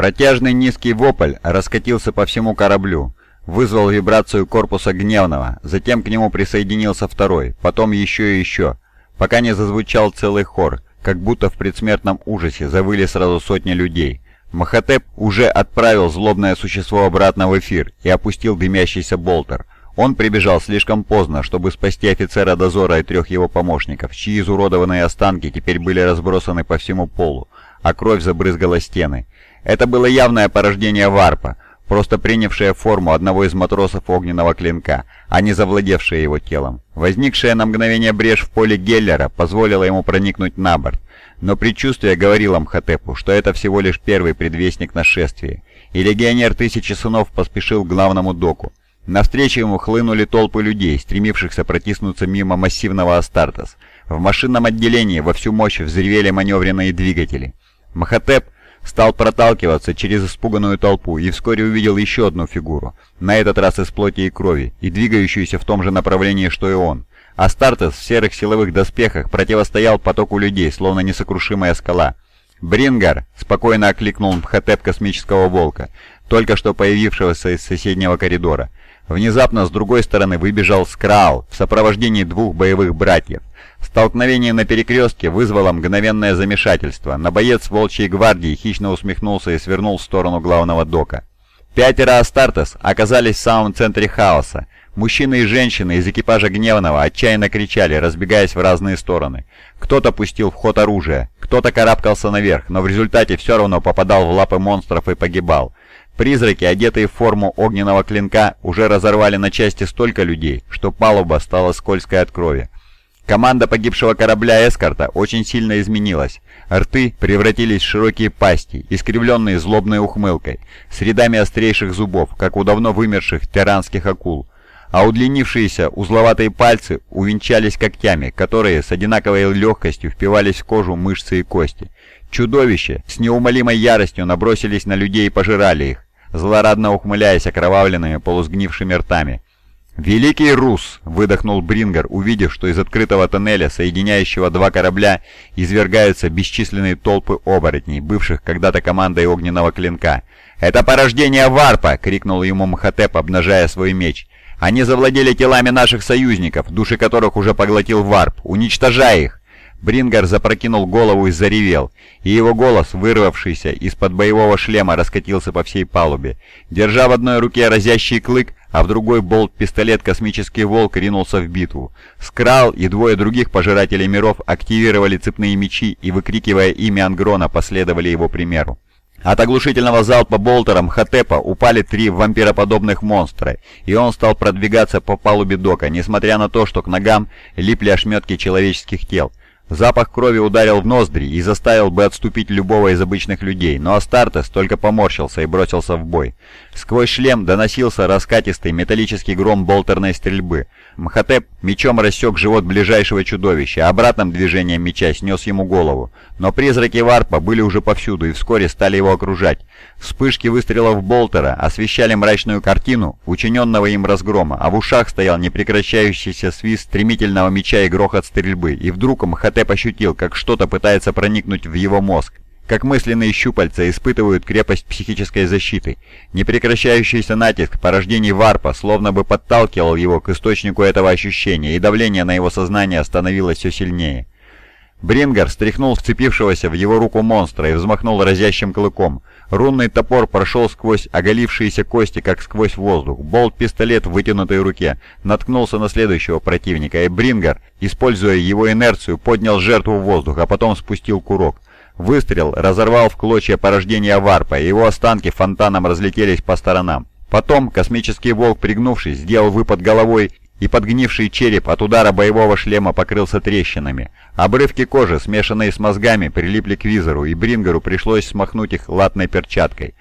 Протяжный низкий вопль раскатился по всему кораблю, вызвал вибрацию корпуса гневного, затем к нему присоединился второй, потом еще и еще, пока не зазвучал целый хор, как будто в предсмертном ужасе завыли сразу сотни людей. Махатеп уже отправил злобное существо обратно в эфир и опустил дымящийся болтер. Он прибежал слишком поздно, чтобы спасти офицера дозора и трех его помощников, чьи изуродованные останки теперь были разбросаны по всему полу, а кровь забрызгала стены. Это было явное порождение варпа, просто принявшее форму одного из матросов огненного клинка, а не завладевшее его телом. Возникшая на мгновение брешь в поле Геллера позволила ему проникнуть на борт, но предчувствие говорило Мхотепу, что это всего лишь первый предвестник нашествия, и легионер Тысячи Сынов поспешил к главному доку. Навстречу ему хлынули толпы людей, стремившихся протиснуться мимо массивного Астартес. В машинном отделении во всю мощь взревели маневренные двигатели. Махатеп стал проталкиваться через испуганную толпу и вскоре увидел еще одну фигуру, на этот раз из плоти и крови, и двигающуюся в том же направлении, что и он. Астартес в серых силовых доспехах противостоял потоку людей, словно несокрушимая скала. «Брингар!» — спокойно окликнул Мхотеп космического волка, только что появившегося из соседнего коридора. Внезапно с другой стороны выбежал Скраал в сопровождении двух боевых братьев. Столкновение на перекрестке вызвало мгновенное замешательство, но боец Волчьей гвардии хищно усмехнулся и свернул в сторону главного дока. Пятеро Астартес оказались в самом центре хаоса. Мужчины и женщины из экипажа Гневного отчаянно кричали, разбегаясь в разные стороны. Кто-то пустил в ход оружие, кто-то карабкался наверх, но в результате все равно попадал в лапы монстров и погибал. Призраки, одетые в форму огненного клинка, уже разорвали на части столько людей, что палуба стала скользкой от крови. Команда погибшего корабля «Эскорта» очень сильно изменилась. Рты превратились в широкие пасти, искривленные злобной ухмылкой, с рядами острейших зубов, как у давно вымерших тиранских акул. А удлинившиеся узловатые пальцы увенчались когтями, которые с одинаковой легкостью впивались в кожу, мышцы и кости. Чудовища с неумолимой яростью набросились на людей и пожирали их злорадно ухмыляясь окровавленными полусгнившими ртами. «Великий Рус!» — выдохнул Брингер, увидев, что из открытого тоннеля, соединяющего два корабля, извергаются бесчисленные толпы оборотней, бывших когда-то командой огненного клинка. «Это порождение Варпа!» — крикнул ему Мхотеп, обнажая свой меч. «Они завладели телами наших союзников, души которых уже поглотил Варп. Уничтожай их!» Брингар запрокинул голову и заревел, и его голос, вырвавшийся из-под боевого шлема, раскатился по всей палубе. Держа в одной руке разящий клык, а в другой болт-пистолет «Космический волк» ринулся в битву. Скрал и двое других пожирателей миров активировали цепные мечи и, выкрикивая имя Ангрона, последовали его примеру. От оглушительного залпа болтером Хатепа упали три вампироподобных монстра, и он стал продвигаться по палубе дока, несмотря на то, что к ногам липли ошметки человеческих тел. Запах крови ударил в ноздри и заставил бы отступить любого из обычных людей, но Астартес только поморщился и бросился в бой. Сквозь шлем доносился раскатистый металлический гром болтерной стрельбы. Мхотеп мечом рассек живот ближайшего чудовища, а обратным движением меча снес ему голову. Но призраки Варпа были уже повсюду и вскоре стали его окружать. Вспышки выстрелов Болтера освещали мрачную картину учиненного им разгрома, а в ушах стоял непрекращающийся свист стремительного меча и грохот стрельбы, и вдруг Мхотеп ощутил, как что-то пытается проникнуть в его мозг как мысленные щупальца испытывают крепость психической защиты. Непрекращающийся натиск порождений варпа словно бы подталкивал его к источнику этого ощущения, и давление на его сознание становилось все сильнее. Брингер стряхнул вцепившегося в его руку монстра и взмахнул разящим клыком. Рунный топор прошел сквозь оголившиеся кости, как сквозь воздух. Болт-пистолет в вытянутой руке наткнулся на следующего противника, и Брингер, используя его инерцию, поднял жертву в воздух, а потом спустил курок. Выстрел разорвал в клочья порождения варпа, и его останки фонтаном разлетелись по сторонам. Потом космический волк, пригнувшись, сделал выпад головой, и подгнивший череп от удара боевого шлема покрылся трещинами. Обрывки кожи, смешанные с мозгами, прилипли к визору, и Брингеру пришлось смахнуть их латной перчаткой.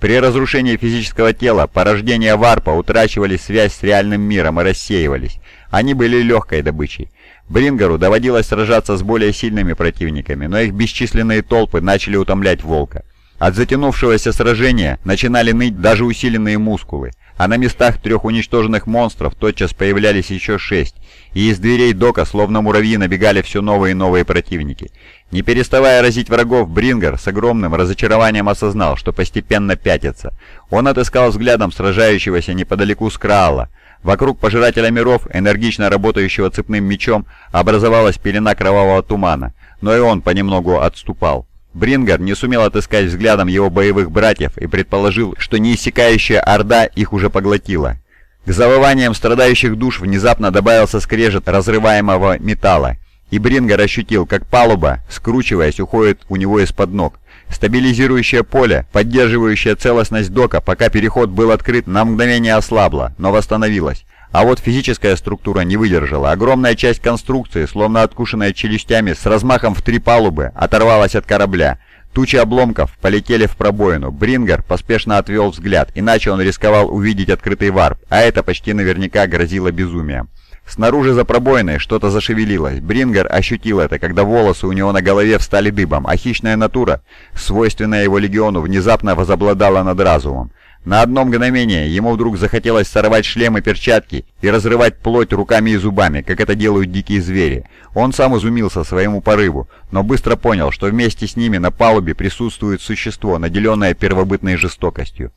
При разрушении физического тела порождения варпа утрачивали связь с реальным миром и рассеивались. Они были легкой добычей. Брингеру доводилось сражаться с более сильными противниками, но их бесчисленные толпы начали утомлять волка. От затянувшегося сражения начинали ныть даже усиленные мускулы. А на местах трех уничтоженных монстров тотчас появлялись еще шесть, и из дверей дока, словно муравьи, набегали все новые и новые противники. Не переставая разить врагов, Брингер с огромным разочарованием осознал, что постепенно пятится. Он отыскал взглядом сражающегося неподалеку Скраала. Вокруг Пожирателя Миров, энергично работающего цепным мечом, образовалась пелена кровавого тумана, но и он понемногу отступал. Брингер не сумел отыскать взглядом его боевых братьев и предположил, что неиссякающая орда их уже поглотила. К завываниям страдающих душ внезапно добавился скрежет разрываемого металла, и Брингер ощутил, как палуба, скручиваясь, уходит у него из-под ног. Стабилизирующее поле, поддерживающее целостность дока, пока переход был открыт, на мгновение ослабло, но восстановилось. А вот физическая структура не выдержала. Огромная часть конструкции, словно откушенная челюстями, с размахом в три палубы, оторвалась от корабля. Тучи обломков полетели в пробоину. Брингер поспешно отвел взгляд, иначе он рисковал увидеть открытый варп, а это почти наверняка грозило безумием. Снаружи за пробоиной что-то зашевелилось. Брингер ощутил это, когда волосы у него на голове встали дыбом, а хищная натура, свойственная его легиону, внезапно возобладала над разумом. На одно мгновение ему вдруг захотелось сорвать шлем и перчатки и разрывать плоть руками и зубами, как это делают дикие звери. Он сам изумился своему порыву, но быстро понял, что вместе с ними на палубе присутствует существо, наделенное первобытной жестокостью.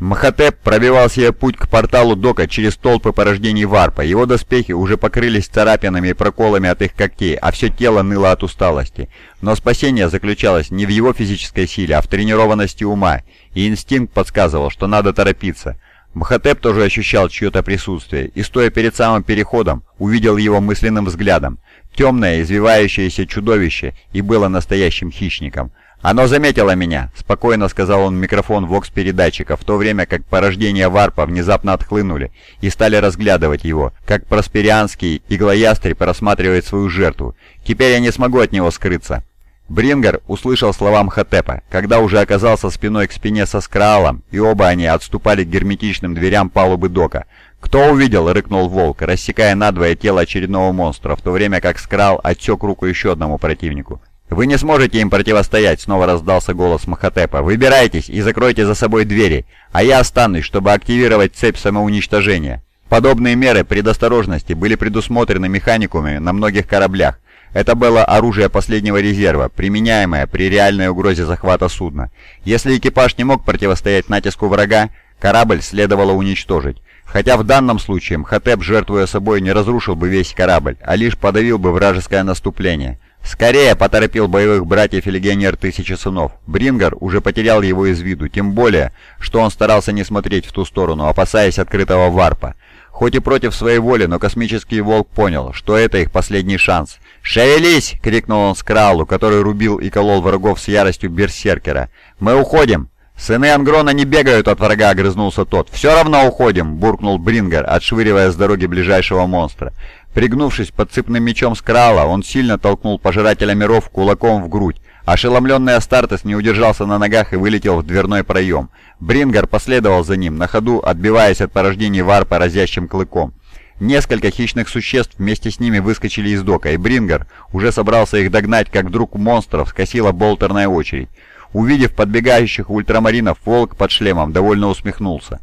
Махатеп пробивал себе путь к порталу Дока через толпы порождений варпа. Его доспехи уже покрылись царапинами и проколами от их когтей, а все тело ныло от усталости. Но спасение заключалось не в его физической силе, а в тренированности ума, и инстинкт подсказывал, что надо торопиться. Махатеп тоже ощущал чье-то присутствие, и стоя перед самым переходом, увидел его мысленным взглядом. Темное, извивающееся чудовище и было настоящим хищником. «Оно заметило меня», — спокойно сказал он в микрофон вокс-передатчика, в то время как порождения варпа внезапно отхлынули и стали разглядывать его, как просперианский иглоястреб рассматривает свою жертву. «Теперь я не смогу от него скрыться». Брингер услышал слова Мхотепа, когда уже оказался спиной к спине со Скраалом, и оба они отступали к герметичным дверям палубы дока. «Кто увидел?» — рыкнул волк, рассекая надвое тело очередного монстра, в то время как Скраал отсек руку еще одному противнику. «Вы не сможете им противостоять», — снова раздался голос Махатепа. «Выбирайтесь и закройте за собой двери, а я останусь, чтобы активировать цепь самоуничтожения». Подобные меры предосторожности были предусмотрены механикумами на многих кораблях. Это было оружие последнего резерва, применяемое при реальной угрозе захвата судна. Если экипаж не мог противостоять натиску врага, корабль следовало уничтожить. Хотя в данном случае Мхотеп, жертвуя собой, не разрушил бы весь корабль, а лишь подавил бы вражеское наступление. «Скорее!» — поторопил боевых братьев и легионер Тысячи Сынов. Брингер уже потерял его из виду, тем более, что он старался не смотреть в ту сторону, опасаясь открытого варпа. Хоть и против своей воли, но космический волк понял, что это их последний шанс. «Шевелись!» — крикнул он Скралу, который рубил и колол врагов с яростью берсеркера. «Мы уходим!» «Сыны Ангрона не бегают от врага», — огрызнулся тот. «Все равно уходим», — буркнул Брингер, отшвыривая с дороги ближайшего монстра. Пригнувшись под цепным мечом Скрала, он сильно толкнул Пожирателя Миров кулаком в грудь. Ошеломленный Астартес не удержался на ногах и вылетел в дверной проем. Брингер последовал за ним, на ходу отбиваясь от порождений варпа разящим клыком. Несколько хищных существ вместе с ними выскочили из дока, и Брингер уже собрался их догнать, как вдруг монстров скосила болтерная очередь. Увидев подбегающих ультрамаринов, волк под шлемом довольно усмехнулся.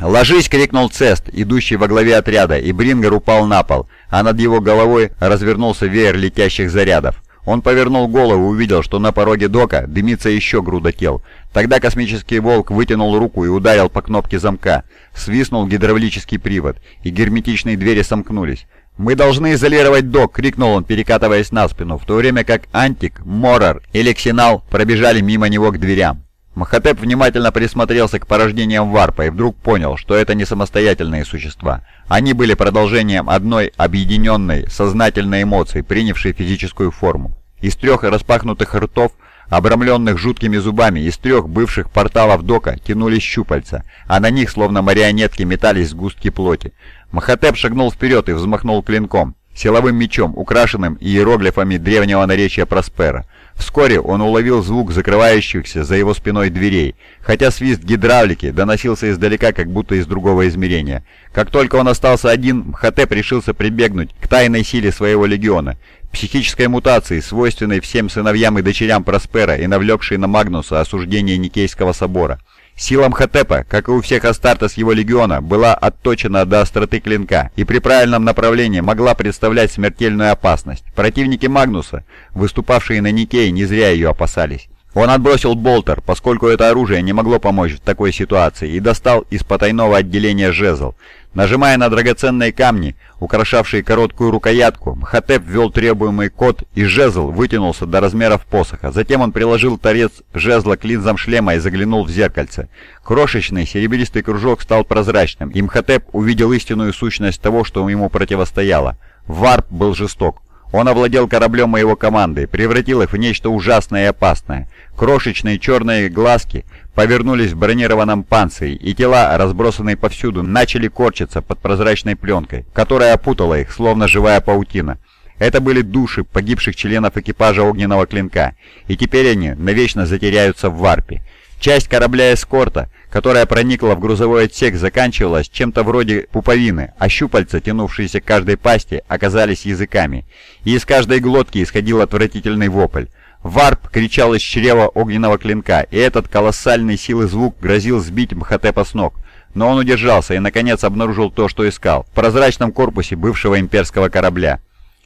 «Ложись!» — крикнул Цест, идущий во главе отряда, и Брингер упал на пол, а над его головой развернулся веер летящих зарядов. Он повернул голову и увидел, что на пороге дока дымится еще груда тел. Тогда космический волк вытянул руку и ударил по кнопке замка. Свистнул гидравлический привод, и герметичные двери сомкнулись. «Мы должны изолировать док!» — крикнул он, перекатываясь на спину, в то время как Антик, Морар и Лексинал пробежали мимо него к дверям. Махатеп внимательно присмотрелся к порождениям варпа и вдруг понял, что это не самостоятельные существа. Они были продолжением одной объединенной, сознательной эмоции, принявшей физическую форму. Из трех распахнутых ртов, обрамленных жуткими зубами, из трех бывших порталов дока тянулись щупальца, а на них, словно марионетки, метались сгустки плоти. Махатеп шагнул вперед и взмахнул клинком, силовым мечом, украшенным иероглифами древнего наречия Проспера. Вскоре он уловил звук закрывающихся за его спиной дверей, хотя свист гидравлики доносился издалека, как будто из другого измерения. Как только он остался один, Мхотеп решился прибегнуть к тайной силе своего легиона, психической мутации, свойственной всем сыновьям и дочерям Проспера и навлекшей на Магнуса осуждение Никейского собора. Сила Мхотепа, как и у всех Астартес его легиона, была отточена до остроты клинка и при правильном направлении могла представлять смертельную опасность. Противники Магнуса, выступавшие на Никее, не зря ее опасались. Он отбросил болтер, поскольку это оружие не могло помочь в такой ситуации, и достал из потайного отделения жезл. Нажимая на драгоценные камни, украшавшие короткую рукоятку, Мхотеп ввел требуемый код, и жезл вытянулся до размеров посоха. Затем он приложил торец жезла к линзам шлема и заглянул в зеркальце. Крошечный серебристый кружок стал прозрачным, и Мхотеп увидел истинную сущность того, что ему противостояло. Варп был жесток. Он овладел кораблем моего команды, превратил их в нечто ужасное и опасное. Крошечные черные глазки повернулись в бронированном панцире, и тела, разбросанные повсюду, начали корчиться под прозрачной пленкой, которая опутала их, словно живая паутина. Это были души погибших членов экипажа огненного клинка, и теперь они навечно затеряются в варпе. Часть корабля эскорта, которая проникла в грузовой отсек, заканчивалась чем-то вроде пуповины, а щупальца, тянувшиеся к каждой пасти, оказались языками, и из каждой глотки исходил отвратительный вопль. Варп кричал из чрева огненного клинка, и этот колоссальный силы звук грозил сбить Мхотепа с ног. Но он удержался и, наконец, обнаружил то, что искал, в прозрачном корпусе бывшего имперского корабля.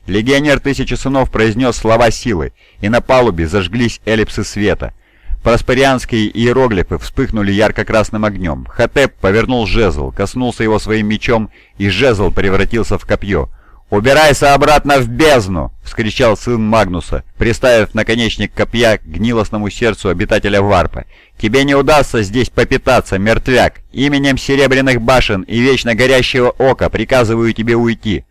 Легионер Тысячи Сынов произнес слова силы, и на палубе зажглись эллипсы света. Проспарианские иероглифы вспыхнули ярко-красным огнем. Хатеп повернул жезл, коснулся его своим мечом, и жезл превратился в копье. «Убирайся обратно в бездну!» — вскричал сын Магнуса, приставив наконечник копья к гнилостному сердцу обитателя Варпа. «Тебе не удастся здесь попитаться, мертвяк! Именем Серебряных Башен и Вечно Горящего Ока приказываю тебе уйти!»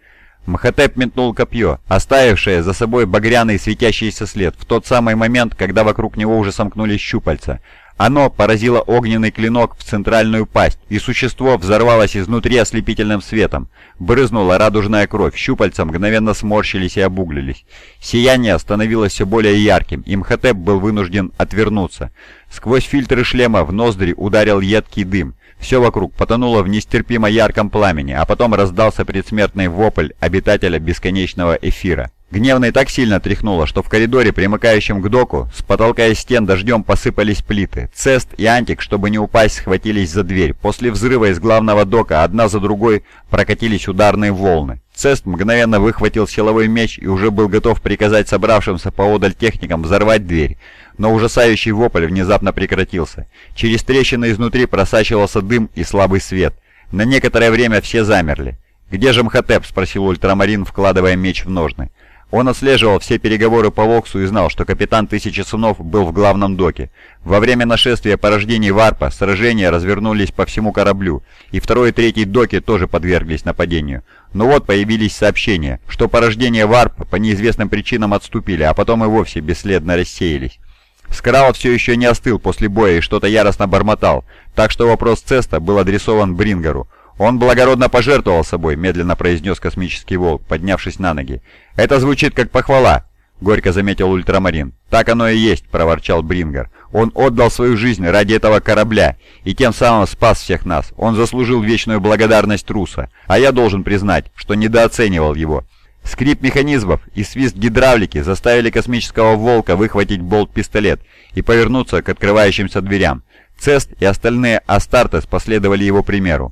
Мхотеп метнул копье, оставившее за собой багряный светящийся след, в тот самый момент, когда вокруг него уже сомкнулись щупальца. Оно поразило огненный клинок в центральную пасть, и существо взорвалось изнутри ослепительным светом. Брызнула радужная кровь, щупальца мгновенно сморщились и обуглились. Сияние становилось все более ярким, и Мхотеп был вынужден отвернуться. Сквозь фильтры шлема в ноздри ударил едкий дым. Все вокруг потонуло в нестерпимо ярком пламени, а потом раздался предсмертный вопль обитателя бесконечного эфира. Гневной так сильно тряхнуло, что в коридоре, примыкающем к доку, с потолка и стен дождем посыпались плиты. Цест и Антик, чтобы не упасть, схватились за дверь. После взрыва из главного дока одна за другой прокатились ударные волны. Цест мгновенно выхватил силовой меч и уже был готов приказать собравшимся поодаль техникам взорвать дверь. Но ужасающий вопль внезапно прекратился. Через трещины изнутри просачивался дым и слабый свет. На некоторое время все замерли. «Где же Мхотеп?» — спросил Ультрамарин, вкладывая меч в ножны. Он отслеживал все переговоры по Воксу и знал, что капитан Тысячи Сынов был в главном доке. Во время нашествия порождений Варпа сражения развернулись по всему кораблю, и второй и третий доки тоже подверглись нападению. Но вот появились сообщения, что порождения Варпа по неизвестным причинам отступили, а потом и вовсе бесследно рассеялись. Скрал все еще не остыл после боя и что-то яростно бормотал, так что вопрос Цеста был адресован Брингеру. «Он благородно пожертвовал собой», — медленно произнес космический волк, поднявшись на ноги. «Это звучит как похвала», — горько заметил Ультрамарин. «Так оно и есть», — проворчал Брингер. «Он отдал свою жизнь ради этого корабля и тем самым спас всех нас. Он заслужил вечную благодарность Труса, а я должен признать, что недооценивал его». Скрип механизмов и свист гидравлики заставили космического волка выхватить болт-пистолет и повернуться к открывающимся дверям. Цест и остальные Астартес последовали его примеру.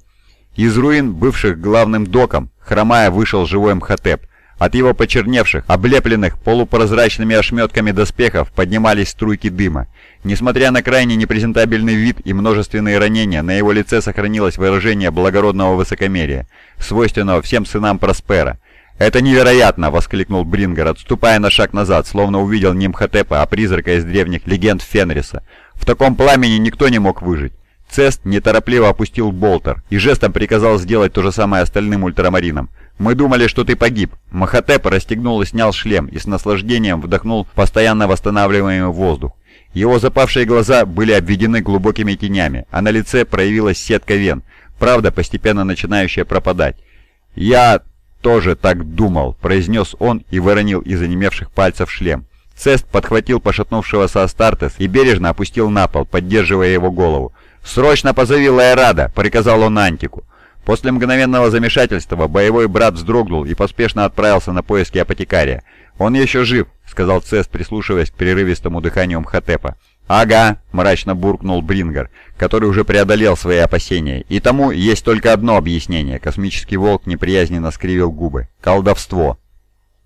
Из руин, бывших главным доком, хромая вышел живой Мхотеп. От его почерневших, облепленных полупрозрачными ошметками доспехов поднимались струйки дыма. Несмотря на крайне непрезентабельный вид и множественные ранения, на его лице сохранилось выражение благородного высокомерия, свойственного всем сынам Проспера. «Это невероятно!» — воскликнул Брингер, отступая на шаг назад, словно увидел не Мхотепа, а призрака из древних легенд Фенриса. «В таком пламени никто не мог выжить. Цест неторопливо опустил болтер и жестом приказал сделать то же самое остальным ультрамаринам. «Мы думали, что ты погиб». Махатеп расстегнул и снял шлем и с наслаждением вдохнул постоянно восстанавливаемый воздух. Его запавшие глаза были обведены глубокими тенями, а на лице проявилась сетка вен, правда, постепенно начинающая пропадать. «Я тоже так думал», — произнес он и выронил из онемевших пальцев шлем. Цест подхватил пошатнувшегося Астартес и бережно опустил на пол, поддерживая его голову. «Срочно позови Лаэрада!» — приказал он Антику. После мгновенного замешательства боевой брат вздрогнул и поспешно отправился на поиски апотекария. «Он еще жив», — сказал Цест, прислушиваясь к прерывистому дыханию Мхотепа. «Ага», — мрачно буркнул Брингер, который уже преодолел свои опасения. «И тому есть только одно объяснение». Космический волк неприязненно скривил губы. «Колдовство».